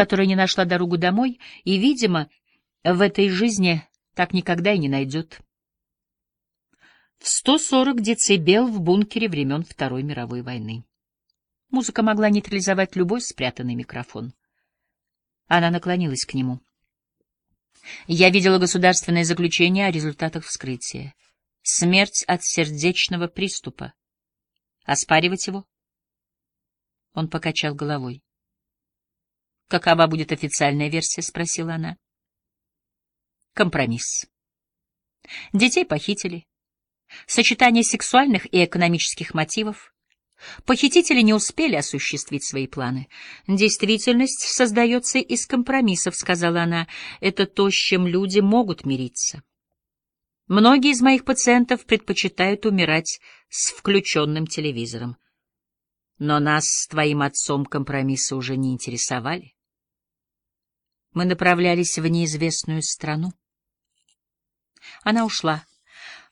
которая не нашла дорогу домой и, видимо, в этой жизни так никогда и не найдет. В 140 децибел в бункере времен Второй мировой войны. Музыка могла нейтрализовать любой спрятанный микрофон. Она наклонилась к нему. Я видела государственное заключение о результатах вскрытия. Смерть от сердечного приступа. Оспаривать его? Он покачал головой. «Какова будет официальная версия?» — спросила она. Компромисс. Детей похитили. Сочетание сексуальных и экономических мотивов. Похитители не успели осуществить свои планы. Действительность создается из компромиссов, сказала она. Это то, с чем люди могут мириться. Многие из моих пациентов предпочитают умирать с включенным телевизором. Но нас с твоим отцом компромиссы уже не интересовали. Мы направлялись в неизвестную страну. Она ушла.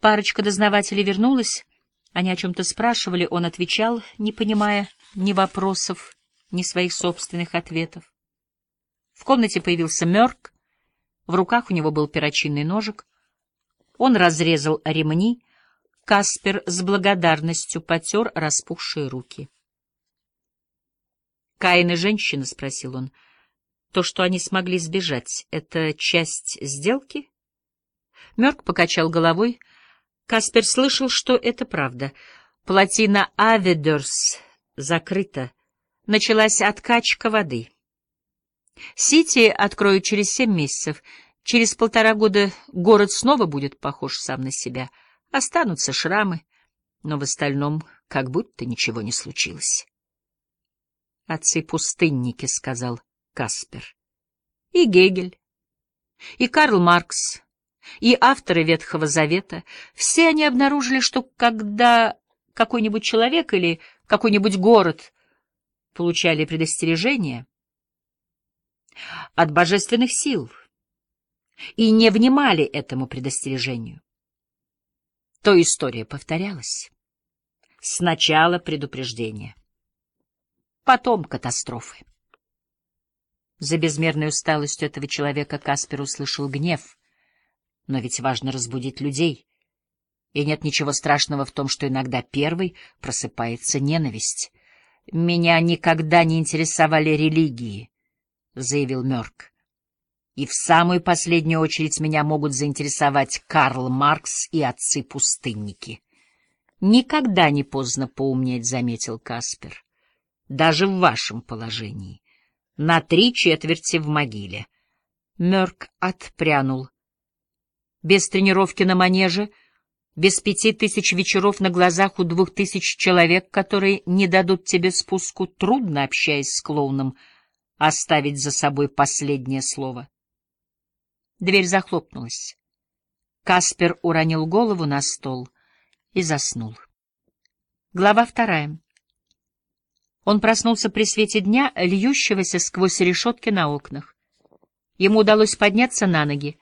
Парочка дознавателей вернулась. Они о чем-то спрашивали, он отвечал, не понимая ни вопросов, ни своих собственных ответов. В комнате появился Мёрк. В руках у него был перочинный ножик. Он разрезал ремни. Каспер с благодарностью потер распухшие руки. «Каин и женщина?» — спросил он. «То, что они смогли сбежать, — это часть сделки?» Мёрк покачал головой. Каспер слышал, что это правда. Плотина Аведерс закрыта. Началась откачка воды. Сити откроют через семь месяцев. Через полтора года город снова будет похож сам на себя. Останутся шрамы, но в остальном как будто ничего не случилось. «Отцы-пустынники», — сказал Каспер. «И Гегель, и Карл Маркс, и авторы Ветхого Завета, все они обнаружили, что когда какой-нибудь человек или какой-нибудь город получали предостережение от божественных сил и не внимали этому предостережению, то история повторялась. Сначала предупреждение, потом катастрофы. За безмерной усталостью этого человека Каспер услышал гнев — но ведь важно разбудить людей. И нет ничего страшного в том, что иногда первой просыпается ненависть. «Меня никогда не интересовали религии», — заявил Мёрк. «И в самую последнюю очередь меня могут заинтересовать Карл Маркс и отцы-пустынники». «Никогда не поздно поумнеть», — заметил Каспер. «Даже в вашем положении. На три четверти в могиле». Мёрк отпрянул без тренировки на манеже, без пяти тысяч вечеров на глазах у двух тысяч человек, которые не дадут тебе спуску, трудно, общаясь с клоуном, оставить за собой последнее слово. Дверь захлопнулась. Каспер уронил голову на стол и заснул. Глава вторая. Он проснулся при свете дня, льющегося сквозь решетки на окнах. Ему удалось подняться на ноги.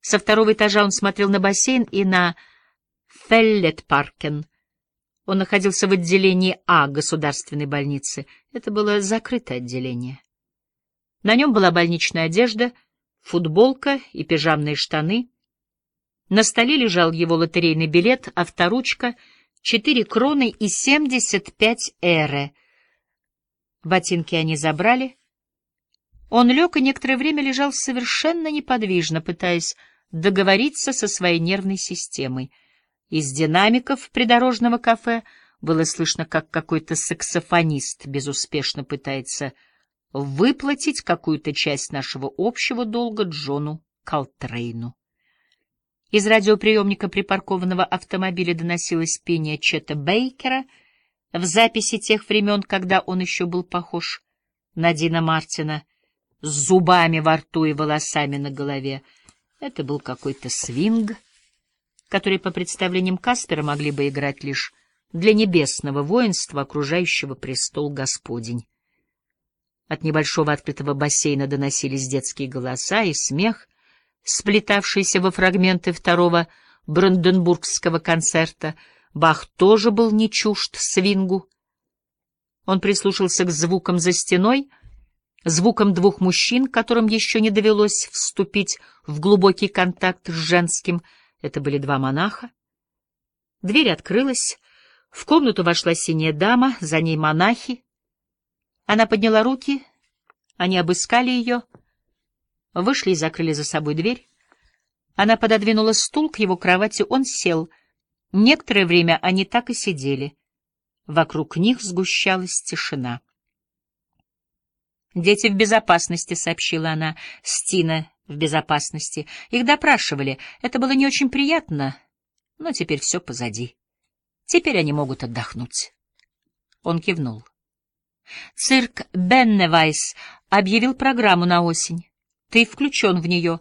Со второго этажа он смотрел на бассейн и на Феллетпаркен. Он находился в отделении А государственной больницы. Это было закрытое отделение. На нем была больничная одежда, футболка и пижамные штаны. На столе лежал его лотерейный билет, авторучка, четыре кроны и семьдесят пять эры. Ботинки они забрали. Он лег и некоторое время лежал совершенно неподвижно, пытаясь договориться со своей нервной системой. Из динамиков придорожного кафе было слышно, как какой-то саксофонист безуспешно пытается выплатить какую-то часть нашего общего долга Джону Колтрейну. Из радиоприемника припаркованного автомобиля доносилось пение Чета Бейкера в записи тех времен, когда он еще был похож на Дина Мартина, с зубами во рту и волосами на голове, это был какой-то свинг, который, по представлениям Каспера, могли бы играть лишь для небесного воинства, окружающего престол Господень. От небольшого открытого бассейна доносились детские голоса и смех, сплетавшиеся во фрагменты второго бранденбургского концерта. Бах тоже был не чужд свингу. Он прислушался к звукам за стеной — звуком двух мужчин, которым еще не довелось вступить в глубокий контакт с женским. Это были два монаха. Дверь открылась. В комнату вошла синяя дама, за ней монахи. Она подняла руки, они обыскали ее, вышли и закрыли за собой дверь. Она пододвинула стул к его кровати, он сел. Некоторое время они так и сидели. Вокруг них сгущалась тишина. «Дети в безопасности», — сообщила она. «Стина в безопасности. Их допрашивали. Это было не очень приятно, но теперь все позади. Теперь они могут отдохнуть». Он кивнул. «Цирк Бенневайс объявил программу на осень. Ты включен в нее.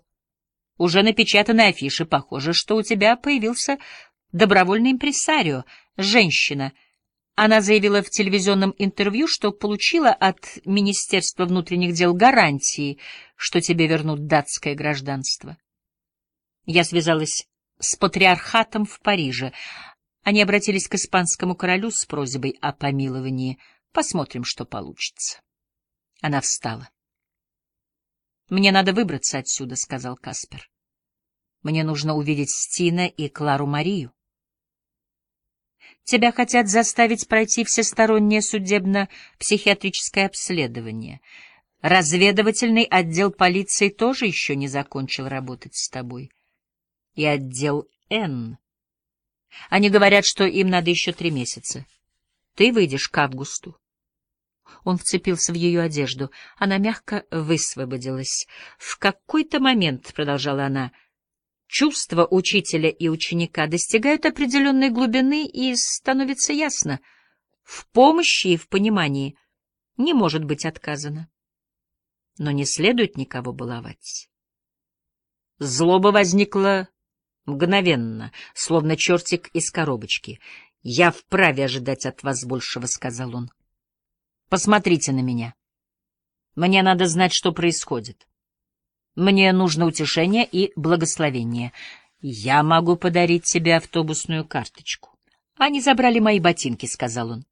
Уже напечатаны афиши. Похоже, что у тебя появился добровольный импресарио, женщина — она заявила в телевизионном интервью, что получила от Министерства внутренних дел гарантии, что тебе вернут датское гражданство. Я связалась с патриархатом в Париже. Они обратились к испанскому королю с просьбой о помиловании. Посмотрим, что получится. Она встала. «Мне надо выбраться отсюда», — сказал Каспер. «Мне нужно увидеть Стина и Клару Марию». Тебя хотят заставить пройти всестороннее судебно-психиатрическое обследование. Разведывательный отдел полиции тоже еще не закончил работать с тобой. И отдел Н. Они говорят, что им надо еще три месяца. Ты выйдешь к августу. Он вцепился в ее одежду. Она мягко высвободилась. В какой-то момент, — продолжала она, — Чувства учителя и ученика достигают определенной глубины, и становится ясно, в помощи и в понимании не может быть отказано. Но не следует никого баловать. Злоба возникла мгновенно, словно чертик из коробочки. «Я вправе ожидать от вас большего», — сказал он. «Посмотрите на меня. Мне надо знать, что происходит». Мне нужно утешение и благословение. Я могу подарить тебе автобусную карточку. Они забрали мои ботинки, — сказал он.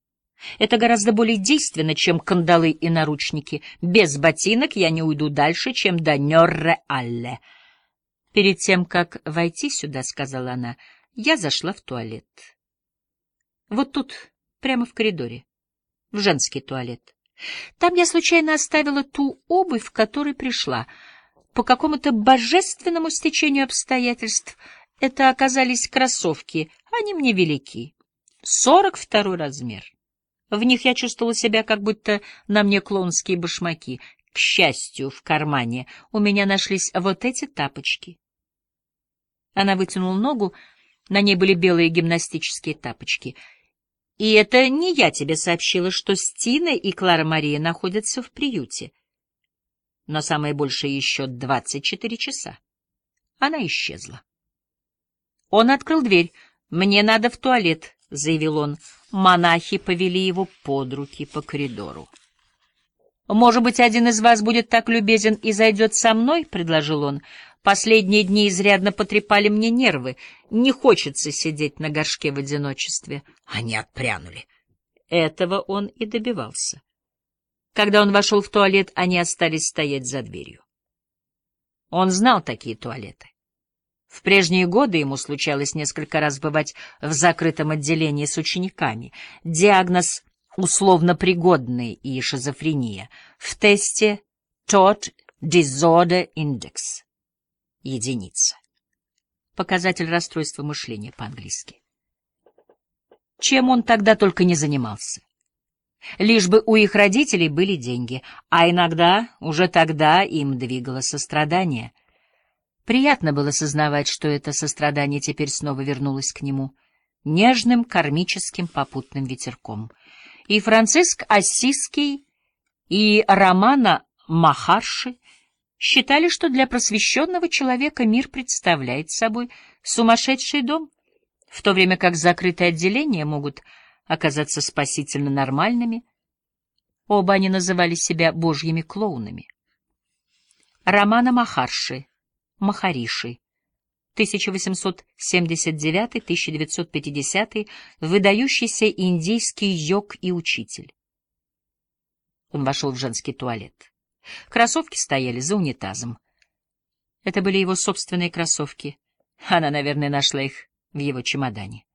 Это гораздо более действенно, чем кандалы и наручники. Без ботинок я не уйду дальше, чем до Нёрре-Алле. Перед тем, как войти сюда, — сказала она, — я зашла в туалет. Вот тут, прямо в коридоре, в женский туалет. Там я случайно оставила ту обувь, в которой пришла — по какому-то божественному стечению обстоятельств это оказались кроссовки, они мне велики. Сорок второй размер. В них я чувствовала себя, как будто на мне клоунские башмаки. К счастью, в кармане у меня нашлись вот эти тапочки. Она вытянула ногу, на ней были белые гимнастические тапочки. И это не я тебе сообщила, что Стина и Клара Мария находятся в приюте но самое большее еще двадцать четыре часа. Она исчезла. Он открыл дверь. «Мне надо в туалет», — заявил он. Монахи повели его под руки по коридору. «Может быть, один из вас будет так любезен и зайдет со мной?» — предложил он. «Последние дни изрядно потрепали мне нервы. Не хочется сидеть на горшке в одиночестве». Они отпрянули. Этого он и добивался. Когда он вошел в туалет, они остались стоять за дверью. Он знал такие туалеты. В прежние годы ему случалось несколько раз бывать в закрытом отделении с учениками. Диагноз условно пригодный и шизофрения. В тесте Tod Disorder Index. Единица. Показатель расстройства мышления по-английски. Чем он тогда только не занимался лишь бы у их родителей были деньги, а иногда, уже тогда, им двигало сострадание. Приятно было сознавать, что это сострадание теперь снова вернулось к нему, нежным кармическим попутным ветерком. И Франциск Ассизский, и Романа Махарши считали, что для просвещенного человека мир представляет собой сумасшедший дом, в то время как закрытые отделения могут оказаться спасительно нормальными. Оба они называли себя божьими клоунами. Романа Махарши, Махариши, 1879-1950, выдающийся индийский йог и учитель. Он вошел в женский туалет. Кроссовки стояли за унитазом. Это были его собственные кроссовки. Она, наверное, нашла их в его чемодане.